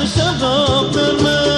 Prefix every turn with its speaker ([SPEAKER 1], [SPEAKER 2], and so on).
[SPEAKER 1] Sen şarap